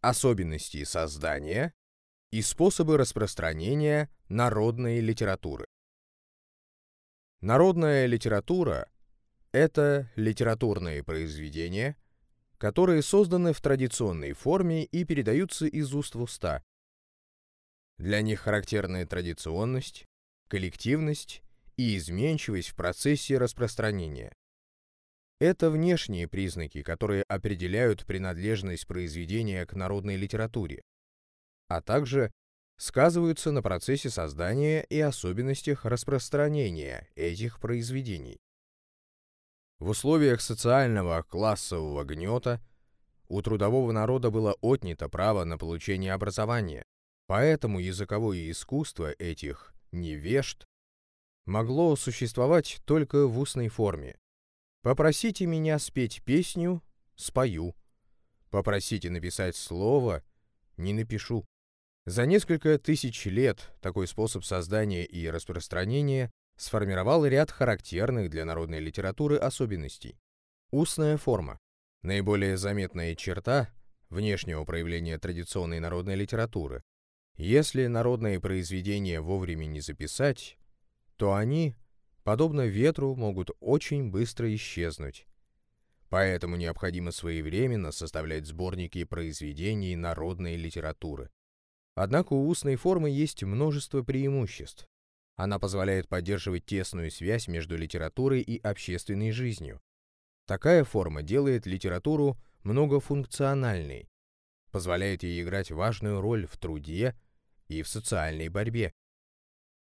особенности создания и способы распространения народной литературы. Народная литература – это литературные произведения, которые созданы в традиционной форме и передаются из уст в уста. Для них характерны традиционность, коллективность и изменчивость в процессе распространения. Это внешние признаки, которые определяют принадлежность произведения к народной литературе, а также сказываются на процессе создания и особенностях распространения этих произведений. В условиях социального классового гнета у трудового народа было отнято право на получение образования, поэтому языковое искусство этих невежд могло существовать только в устной форме. Попросите меня спеть песню — спою. Попросите написать слово — не напишу. За несколько тысяч лет такой способ создания и распространения сформировал ряд характерных для народной литературы особенностей. Устная форма. Наиболее заметная черта внешнего проявления традиционной народной литературы. Если народные произведения вовремя не записать, то они, подобно ветру, могут очень быстро исчезнуть. Поэтому необходимо своевременно составлять сборники произведений народной литературы. Однако у устной формы есть множество преимуществ. Она позволяет поддерживать тесную связь между литературой и общественной жизнью. Такая форма делает литературу многофункциональной, позволяет ей играть важную роль в труде и в социальной борьбе.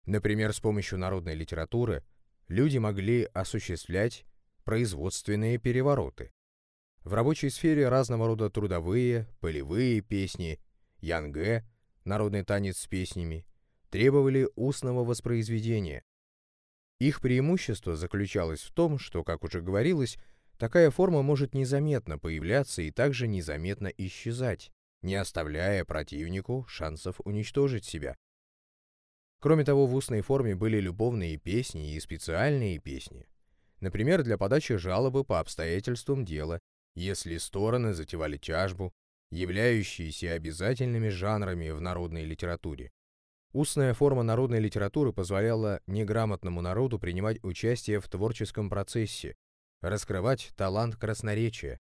Например, с помощью народной литературы люди могли осуществлять производственные перевороты. В рабочей сфере разного рода трудовые, полевые песни, янгэ, народный танец с песнями, требовали устного воспроизведения. Их преимущество заключалось в том, что, как уже говорилось, такая форма может незаметно появляться и также незаметно исчезать, не оставляя противнику шансов уничтожить себя. Кроме того, в устной форме были любовные песни и специальные песни. Например, для подачи жалобы по обстоятельствам дела, если стороны затевали тяжбу, являющиеся обязательными жанрами в народной литературе. Устная форма народной литературы позволяла неграмотному народу принимать участие в творческом процессе, раскрывать талант красноречия.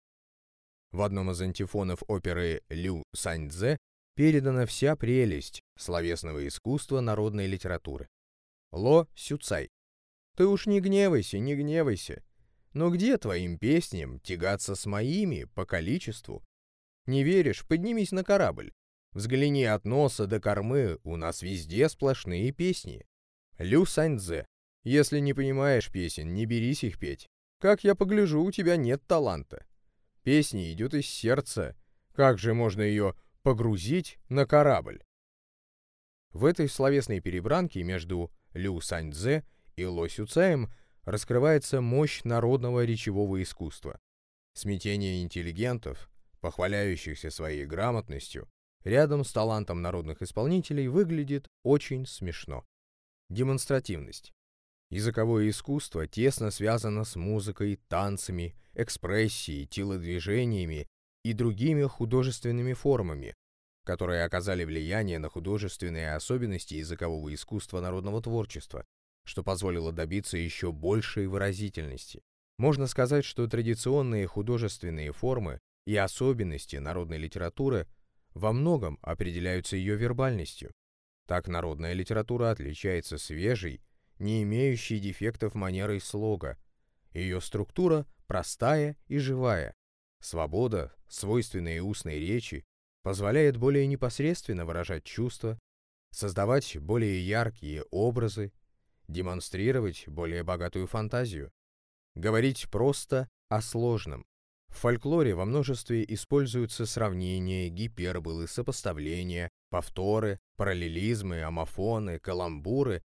В одном из антифонов оперы «Лю Саньцзе» передана вся прелесть словесного искусства народной литературы. Ло Сюцай. Ты уж не гневайся, не гневайся. Но где твоим песням тягаться с моими по количеству? Не веришь? Поднимись на корабль. Взгляни от носа до кормы, у нас везде сплошные песни. Лю Саньцзе. Если не понимаешь песен, не берись их петь. Как я погляжу, у тебя нет таланта. Песня идет из сердца. Как же можно ее погрузить на корабль. В этой словесной перебранке между Лю Саньцзе и Ло Сюцаем раскрывается мощь народного речевого искусства. Смятение интеллигентов, похваляющихся своей грамотностью, рядом с талантом народных исполнителей выглядит очень смешно. Демонстративность. Языковое искусство тесно связано с музыкой, танцами, экспрессией, телодвижениями и другими художественными формами, которые оказали влияние на художественные особенности языкового искусства народного творчества, что позволило добиться еще большей выразительности. Можно сказать, что традиционные художественные формы и особенности народной литературы во многом определяются ее вербальностью. Так народная литература отличается свежей, не имеющей дефектов манерой слога. Ее структура простая и живая, Свобода, свойственная устной речи, позволяет более непосредственно выражать чувства, создавать более яркие образы, демонстрировать более богатую фантазию, говорить просто о сложном. В фольклоре во множестве используются сравнения, гиперболы, сопоставления, повторы, параллелизмы, амофоны, каламбуры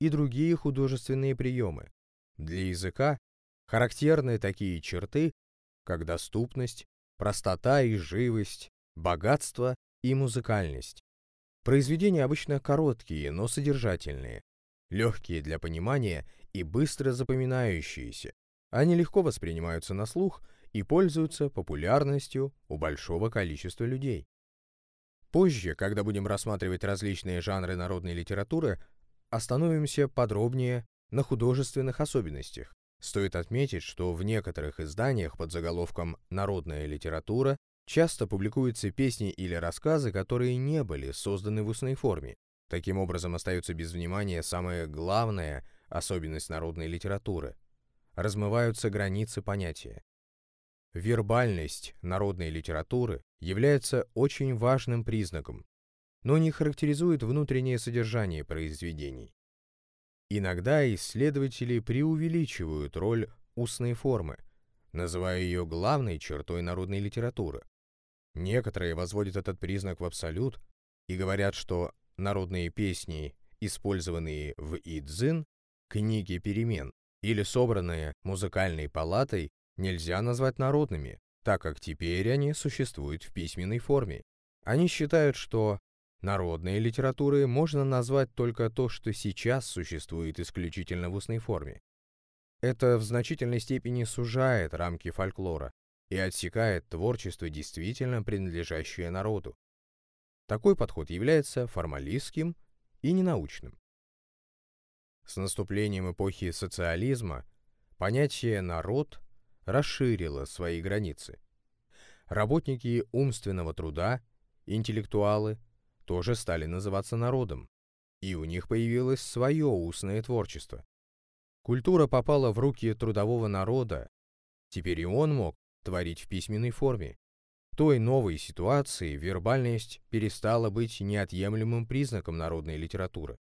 и другие художественные приемы. Для языка характерны такие черты, как доступность, простота и живость, богатство и музыкальность. Произведения обычно короткие, но содержательные, легкие для понимания и быстро запоминающиеся. Они легко воспринимаются на слух и пользуются популярностью у большого количества людей. Позже, когда будем рассматривать различные жанры народной литературы, остановимся подробнее на художественных особенностях. Стоит отметить, что в некоторых изданиях под заголовком «Народная литература» часто публикуются песни или рассказы, которые не были созданы в устной форме. Таким образом, остается без внимания самая главная особенность народной литературы. Размываются границы понятия. Вербальность народной литературы является очень важным признаком, но не характеризует внутреннее содержание произведений. Иногда исследователи преувеличивают роль устной формы, называя ее главной чертой народной литературы. Некоторые возводят этот признак в абсолют и говорят, что народные песни, использованные в Идзин, книге перемен, или собранные музыкальной палатой, нельзя назвать народными, так как теперь они существуют в письменной форме. Они считают, что народной литературой можно назвать только то, что сейчас существует исключительно в устной форме. Это в значительной степени сужает рамки фольклора и отсекает творчество, действительно принадлежащее народу. Такой подход является формалистским и ненаучным. С наступлением эпохи социализма понятие «народ» расширила свои границы. Работники умственного труда, интеллектуалы, тоже стали называться народом, и у них появилось свое устное творчество. Культура попала в руки трудового народа, теперь и он мог творить в письменной форме. В той новой ситуации вербальность перестала быть неотъемлемым признаком народной литературы.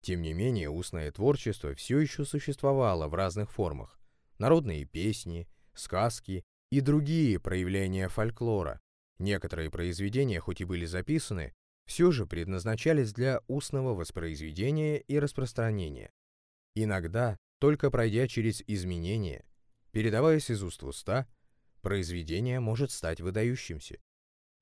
Тем не менее, устное творчество все еще существовало в разных формах народные песни, сказки и другие проявления фольклора. Некоторые произведения, хоть и были записаны, все же предназначались для устного воспроизведения и распространения. Иногда, только пройдя через изменения, передаваясь из уст в уста, произведение может стать выдающимся.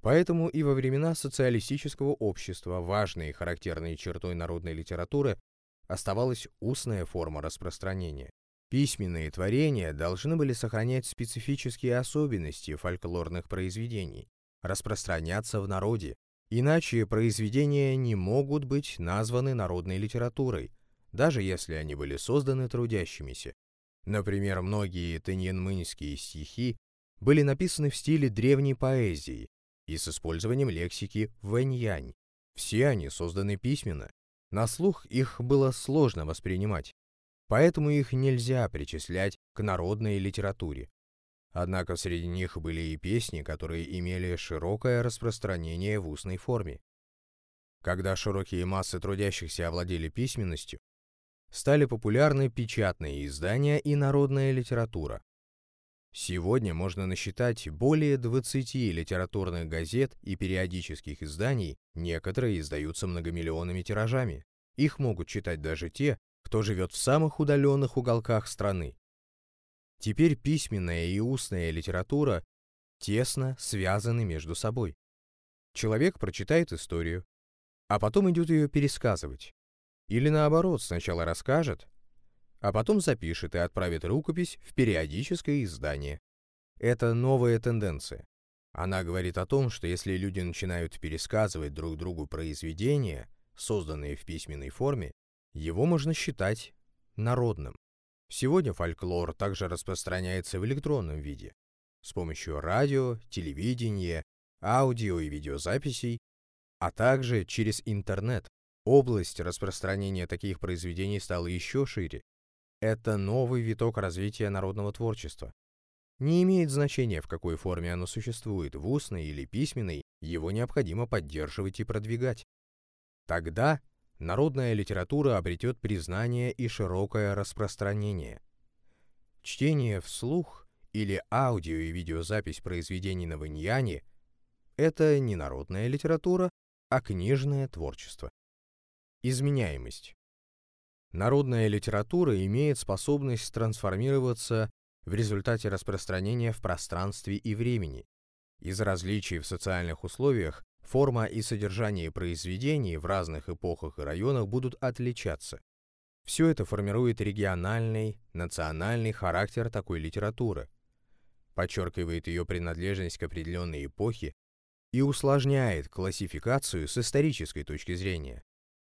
Поэтому и во времена социалистического общества важной и характерной чертой народной литературы оставалась устная форма распространения. Письменные творения должны были сохранять специфические особенности фольклорных произведений, распространяться в народе, иначе произведения не могут быть названы народной литературой, даже если они были созданы трудящимися. Например, многие теньянмынские стихи были написаны в стиле древней поэзии и с использованием лексики вэньянь. Все они созданы письменно. На слух их было сложно воспринимать, поэтому их нельзя причислять к народной литературе. Однако среди них были и песни, которые имели широкое распространение в устной форме. Когда широкие массы трудящихся овладели письменностью, стали популярны печатные издания и народная литература. Сегодня можно насчитать более 20 литературных газет и периодических изданий, некоторые издаются многомиллионными тиражами. Их могут читать даже те, кто живет в самых удаленных уголках страны. Теперь письменная и устная литература тесно связаны между собой. Человек прочитает историю, а потом идет ее пересказывать. Или наоборот, сначала расскажет, а потом запишет и отправит рукопись в периодическое издание. Это новая тенденция. Она говорит о том, что если люди начинают пересказывать друг другу произведения, созданные в письменной форме, его можно считать народным. Сегодня фольклор также распространяется в электронном виде с помощью радио, телевидения, аудио и видеозаписей, а также через интернет. Область распространения таких произведений стала еще шире. Это новый виток развития народного творчества. Не имеет значения, в какой форме оно существует, в устной или письменной, его необходимо поддерживать и продвигать. Тогда народная литература обретет признание и широкое распространение. Чтение вслух или аудио и видеозапись произведений на ваньяне – это не народная литература, а книжное творчество. Изменяемость. Народная литература имеет способность трансформироваться в результате распространения в пространстве и времени. Из различий в социальных условиях Форма и содержание произведений в разных эпохах и районах будут отличаться. Все это формирует региональный, национальный характер такой литературы, подчеркивает ее принадлежность к определенной эпохе и усложняет классификацию с исторической точки зрения.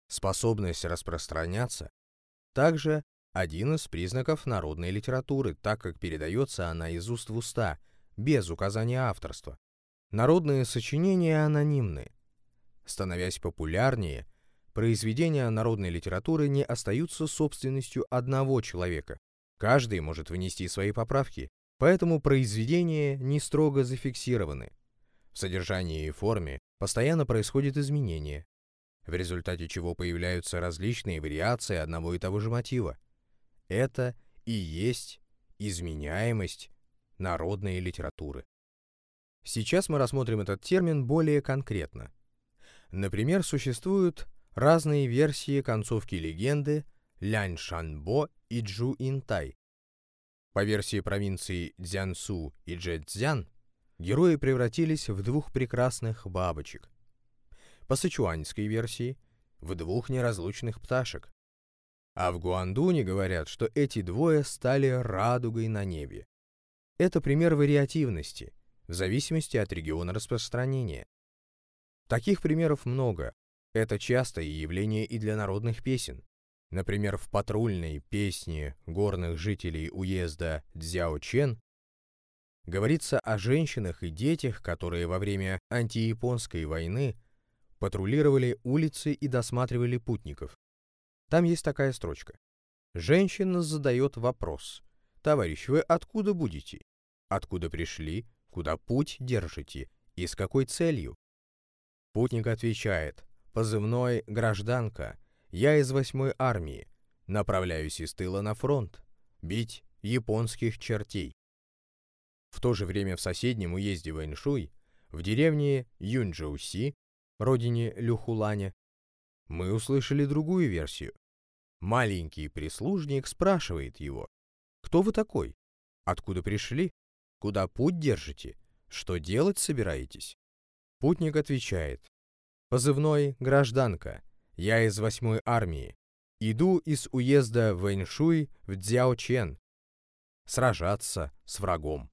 Способность распространяться также один из признаков народной литературы, так как передается она из уст в уста, без указания авторства. Народные сочинения анонимны. Становясь популярнее, произведения народной литературы не остаются собственностью одного человека. Каждый может внести свои поправки, поэтому произведения не строго зафиксированы. В содержании и форме постоянно происходят изменения, в результате чего появляются различные вариации одного и того же мотива. Это и есть изменяемость народной литературы. Сейчас мы рассмотрим этот термин более конкретно. Например, существуют разные версии концовки легенды Лянь Шанбо и Джу Интай. По версии провинции Цзянсу и Джэцзян, герои превратились в двух прекрасных бабочек. По сычуаньской версии — в двух неразлучных пташек. А в Гуандуне говорят, что эти двое стали радугой на небе. Это пример вариативности, в зависимости от региона распространения. Таких примеров много. Это частое явление и для народных песен. Например, в патрульной песне горных жителей уезда Цзяочен говорится о женщинах и детях, которые во время антияпонской войны патрулировали улицы и досматривали путников. Там есть такая строчка. Женщина задает вопрос. «Товарищ, вы откуда будете? Откуда пришли? Куда путь держите? И с какой целью?» Путник отвечает. «Позывной «Гражданка». Я из восьмой армии. Направляюсь из тыла на фронт. Бить японских чертей». В то же время в соседнем уезде Вэньшуй, в деревне Юнчжоуси, родине Люхуланя, мы услышали другую версию. Маленький прислужник спрашивает его, «Кто вы такой? Откуда пришли? Куда путь держите? Что делать собираетесь?» Путник отвечает, «Позывной «Гражданка». Я из восьмой армии. Иду из уезда Вэньшуй в Цзяочен. Сражаться с врагом».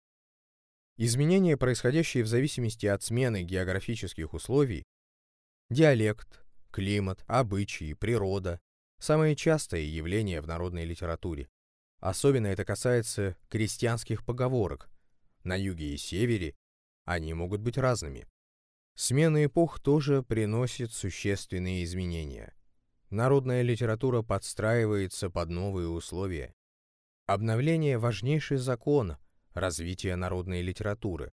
Изменения, происходящие в зависимости от смены географических условий, диалект, климат, обычаи, природа – самые частые явления в народной литературе. Особенно это касается крестьянских поговорок. На юге и севере они могут быть разными. Смена эпох тоже приносит существенные изменения. Народная литература подстраивается под новые условия. Обновление – важнейший закон развития народной литературы.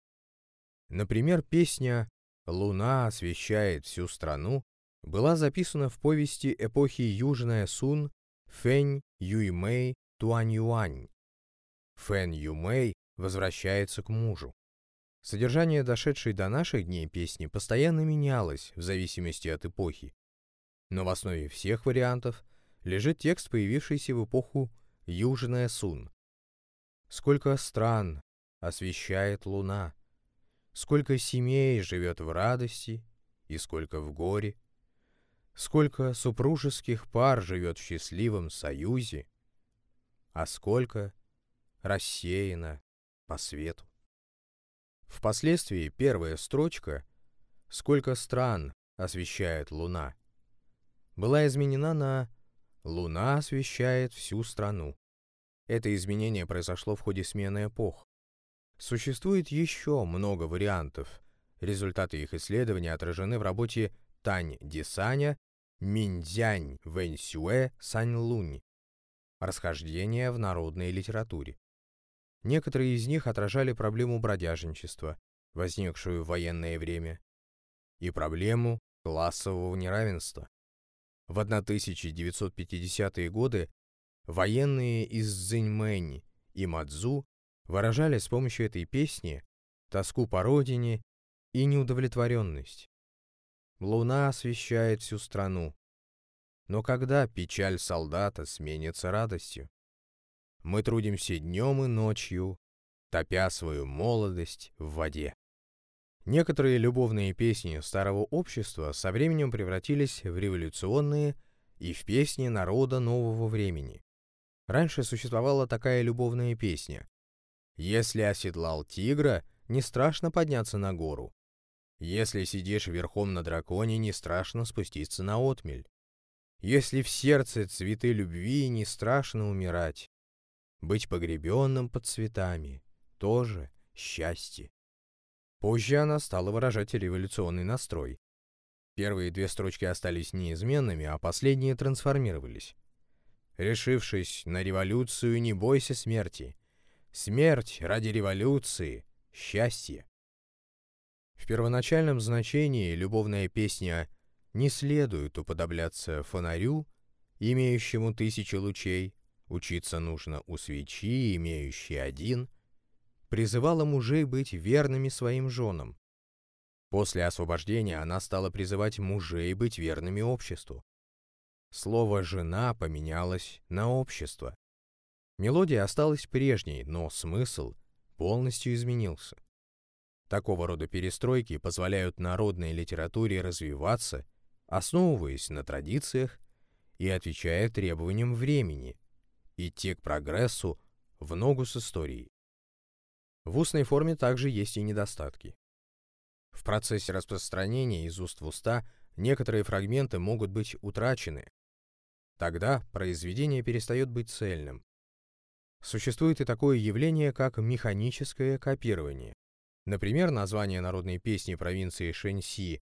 Например, песня «Луна освещает всю страну» была записана в повести эпохи Южная Сун Фэнь Юймэй Туань-Юань. Фэн Юмэй возвращается к мужу. Содержание дошедшей до наших дней песни постоянно менялось в зависимости от эпохи. Но в основе всех вариантов лежит текст, появившийся в эпоху Южная Сун. Сколько стран освещает луна, сколько семей живет в радости и сколько в горе, сколько супружеских пар живет в счастливом союзе, а сколько рассеяно по свету. Впоследствии первая строчка «Сколько стран освещает луна» была изменена на «Луна освещает всю страну». Это изменение произошло в ходе смены эпох. Существует еще много вариантов. Результаты их исследования отражены в работе Тань Дисаня Миндзянь Вэньсюэ Саньлунь. Расхождения в народной литературе. Некоторые из них отражали проблему бродяжничества, возникшую в военное время, и проблему классового неравенства. В 1950-е годы военные из Цзиньмэнь и Мадзу выражали с помощью этой песни тоску по родине и неудовлетворенность. Луна освещает всю страну. Но когда печаль солдата сменится радостью? Мы трудимся днем и ночью, топя свою молодость в воде. Некоторые любовные песни старого общества со временем превратились в революционные и в песни народа нового времени. Раньше существовала такая любовная песня. «Если оседлал тигра, не страшно подняться на гору. Если сидишь верхом на драконе, не страшно спуститься на отмель. Если в сердце цветы любви, не страшно умирать. Быть погребенным под цветами — тоже счастье. Позже она стала выражать революционный настрой. Первые две строчки остались неизменными, а последние трансформировались. Решившись на революцию, не бойся смерти. Смерть ради революции — счастье. В первоначальном значении любовная песня не следует уподобляться фонарю, имеющему тысячи лучей, учиться нужно у свечи, имеющей один, призывала мужей быть верными своим женам. После освобождения она стала призывать мужей быть верными обществу. Слово «жена» поменялось на «общество». Мелодия осталась прежней, но смысл полностью изменился. Такого рода перестройки позволяют народной литературе развиваться, основываясь на традициях и отвечая требованиям времени, идти к прогрессу в ногу с историей. В устной форме также есть и недостатки. В процессе распространения из уст в уста некоторые фрагменты могут быть утрачены. Тогда произведение перестает быть цельным. Существует и такое явление, как механическое копирование. Например, название народной песни провинции Шэньси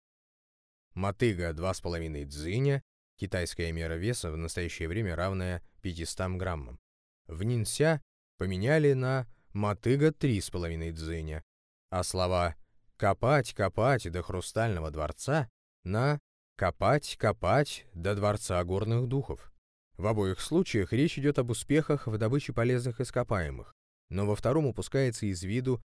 «Мотыга 2,5 дзиня» китайская мера веса в настоящее время равная 500 граммам. В Нинся поменяли на «мотыга 3,5 дзиня», а слова «копать, копать до хрустального дворца» на «копать, копать до дворца горных духов». В обоих случаях речь идет об успехах в добыче полезных ископаемых, но во втором упускается из виду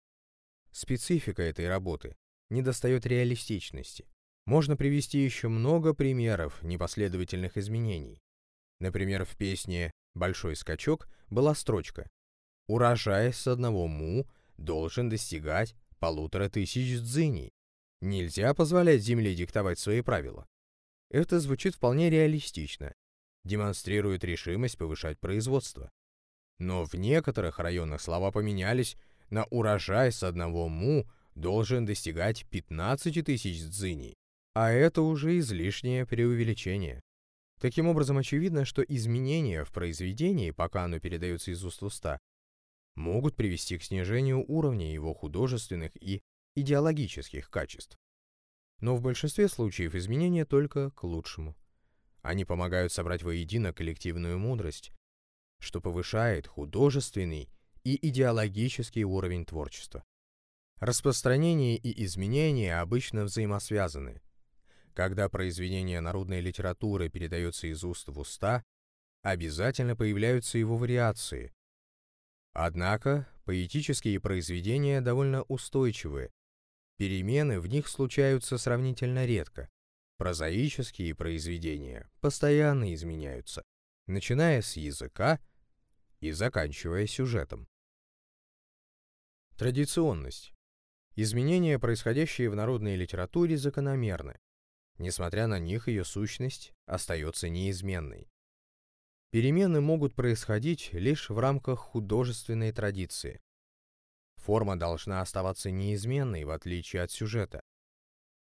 специфика этой работы, недостает реалистичности. Можно привести еще много примеров непоследовательных изменений. Например, в песне «Большой скачок» была строчка «Урожай с одного му должен достигать полутора тысяч дзыней. Нельзя позволять земле диктовать свои правила». Это звучит вполне реалистично, демонстрирует решимость повышать производство. Но в некоторых районах слова поменялись на урожай с одного му должен достигать 15 тысяч дзыней, а это уже излишнее преувеличение. Таким образом, очевидно, что изменения в произведении, пока оно передается из уст в уста, могут привести к снижению уровня его художественных и идеологических качеств. Но в большинстве случаев изменения только к лучшему. Они помогают собрать воедино коллективную мудрость, что повышает художественный и идеологический уровень творчества. Распространение и изменения обычно взаимосвязаны. Когда произведение народной литературы передается из уст в уста, обязательно появляются его вариации. Однако поэтические произведения довольно устойчивы, перемены в них случаются сравнительно редко. Прозаические произведения постоянно изменяются, начиная с языка и заканчивая сюжетом. Традиционность. Изменения, происходящие в народной литературе, закономерны. Несмотря на них, ее сущность остается неизменной. Перемены могут происходить лишь в рамках художественной традиции. Форма должна оставаться неизменной, в отличие от сюжета.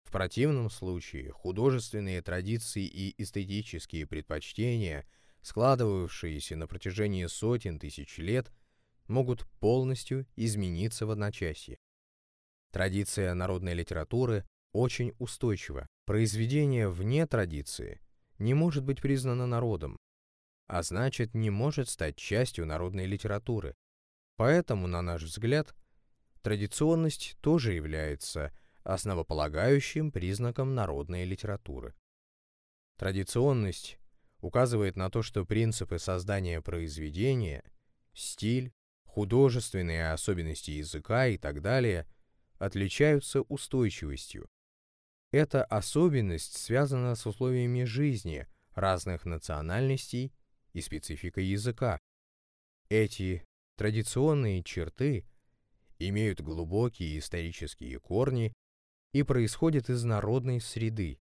В противном случае художественные традиции и эстетические предпочтения, складывавшиеся на протяжении сотен тысяч лет, могут полностью измениться в одночасье. Традиция народной литературы очень устойчива. Произведение вне традиции не может быть признано народом, а значит не может стать частью народной литературы. Поэтому, на наш взгляд, традиционность тоже является основополагающим признаком народной литературы. Традиционность указывает на то, что принципы создания произведения, стиль, художественные особенности языка и так далее отличаются устойчивостью. Эта особенность связана с условиями жизни разных национальностей и спецификой языка. Эти традиционные черты имеют глубокие исторические корни и происходит из народной среды.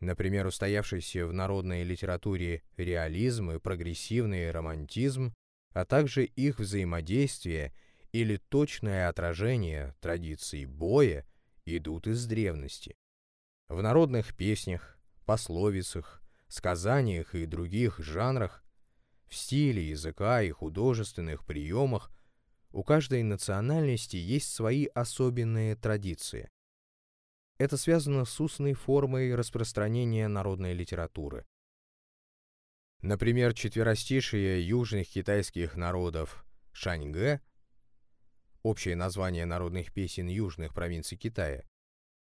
Например, устоявшийся в народной литературе реализм и прогрессивный романтизм, а также их взаимодействие или точное отражение традиций боя идут из древности. В народных песнях, пословицах, сказаниях и других жанрах, в стиле языка и художественных приемах у каждой национальности есть свои особенные традиции. Это связано с устной формой распространения народной литературы. Например, четверостишие южных китайских народов Шаньгэ, общее название народных песен южных провинций Китая,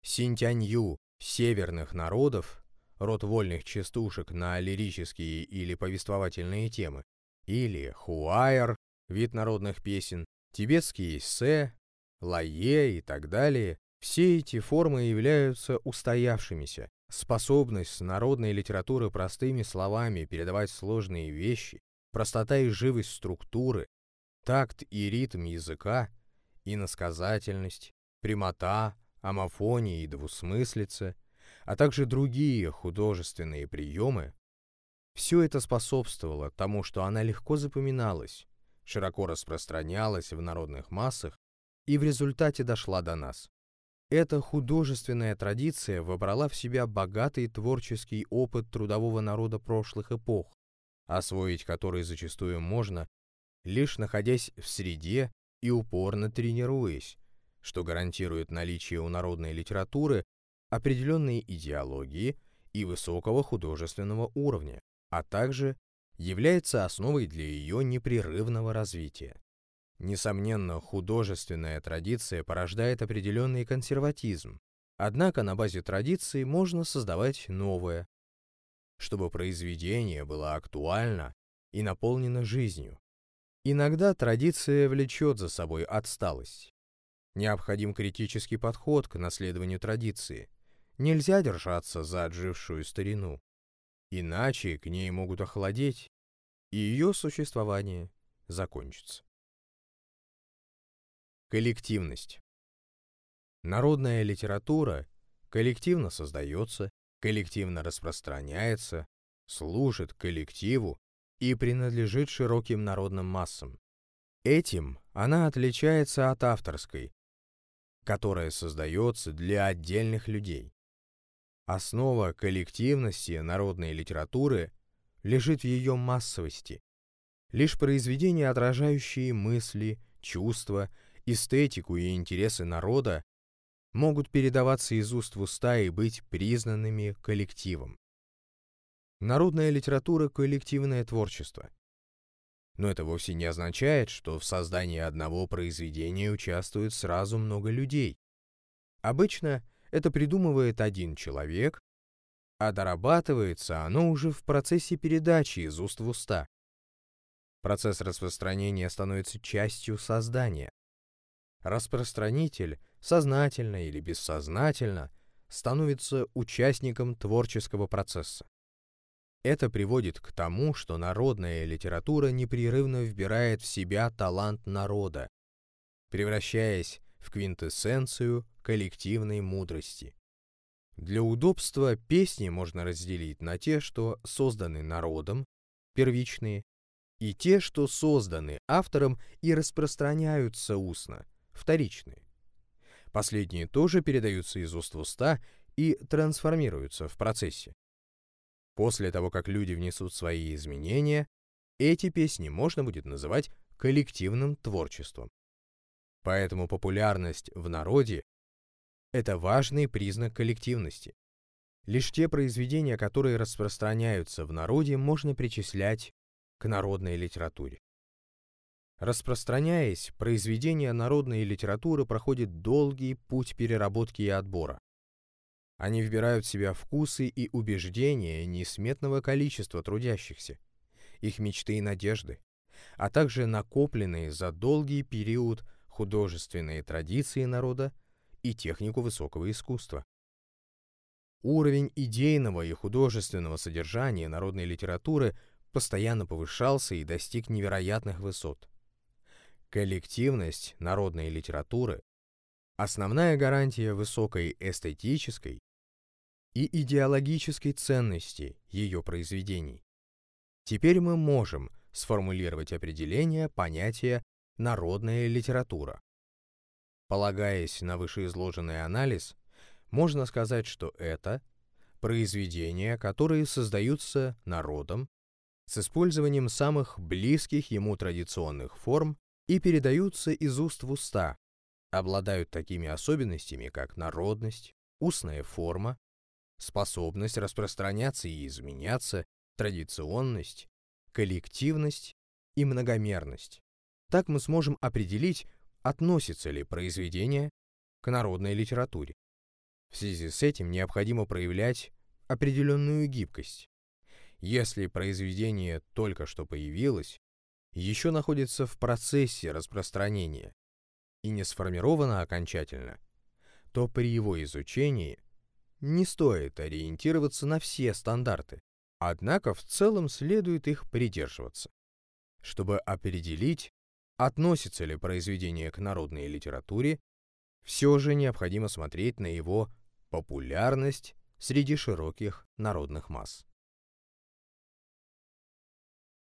Синтянью северных народов, род вольных частушек на лирические или повествовательные темы, или Хуайер, вид народных песен, тибетские се, лае и так далее, все эти формы являются устоявшимися. Способность народной литературы простыми словами передавать сложные вещи, простота и живость структуры, такт и ритм языка, иносказательность, прямота, амофония и двусмыслица, а также другие художественные приемы, все это способствовало тому, что она легко запоминалась, широко распространялась в народных массах и в результате дошла до нас. Эта художественная традиция вобрала в себя богатый творческий опыт трудового народа прошлых эпох, освоить который зачастую можно, лишь находясь в среде и упорно тренируясь, что гарантирует наличие у народной литературы определенной идеологии и высокого художественного уровня, а также является основой для ее непрерывного развития. Несомненно, художественная традиция порождает определенный консерватизм, однако на базе традиции можно создавать новое, чтобы произведение было актуально и наполнено жизнью. Иногда традиция влечет за собой отсталость. Необходим критический подход к наследованию традиции. Нельзя держаться за отжившую старину. Иначе к ней могут охладеть, и ее существование закончится. Коллективность. Народная литература коллективно создается, коллективно распространяется, служит коллективу и принадлежит широким народным массам. Этим она отличается от авторской, которая создается для отдельных людей. Основа коллективности народной литературы лежит в ее массовости. Лишь произведения, отражающие мысли, чувства, эстетику и интересы народа, могут передаваться из уст в уста и быть признанными коллективом. Народная литература – коллективное творчество. Но это вовсе не означает, что в создании одного произведения участвует сразу много людей. Обычно – это придумывает один человек, а дорабатывается оно уже в процессе передачи из уст в уста. Процесс распространения становится частью создания. Распространитель, сознательно или бессознательно, становится участником творческого процесса. Это приводит к тому, что народная литература непрерывно вбирает в себя талант народа, превращаясь в квинтэссенцию коллективной мудрости. Для удобства песни можно разделить на те, что созданы народом, первичные, и те, что созданы автором и распространяются устно, вторичные. Последние тоже передаются из уст в уста и трансформируются в процессе. После того, как люди внесут свои изменения, эти песни можно будет называть коллективным творчеством. Поэтому популярность в народе – это важный признак коллективности. Лишь те произведения, которые распространяются в народе, можно причислять к народной литературе. Распространяясь, произведения народной литературы проходят долгий путь переработки и отбора. Они вбирают в себя вкусы и убеждения несметного количества трудящихся, их мечты и надежды, а также накопленные за долгий период художественные традиции народа и технику высокого искусства. Уровень идейного и художественного содержания народной литературы постоянно повышался и достиг невероятных высот. Коллективность народной литературы – основная гарантия высокой эстетической и идеологической ценности ее произведений. Теперь мы можем сформулировать определение понятия народная литература. Полагаясь на вышеизложенный анализ, можно сказать, что это произведения, которые создаются народом с использованием самых близких ему традиционных форм и передаются из уст в уста, обладают такими особенностями, как народность, устная форма, способность распространяться и изменяться, традиционность, коллективность и многомерность. Так мы сможем определить, относится ли произведение к народной литературе. В связи с этим необходимо проявлять определенную гибкость. Если произведение только что появилось, еще находится в процессе распространения и не сформировано окончательно, то при его изучении не стоит ориентироваться на все стандарты, однако в целом следует их придерживаться. Чтобы определить, относится ли произведение к народной литературе, все же необходимо смотреть на его популярность среди широких народных масс.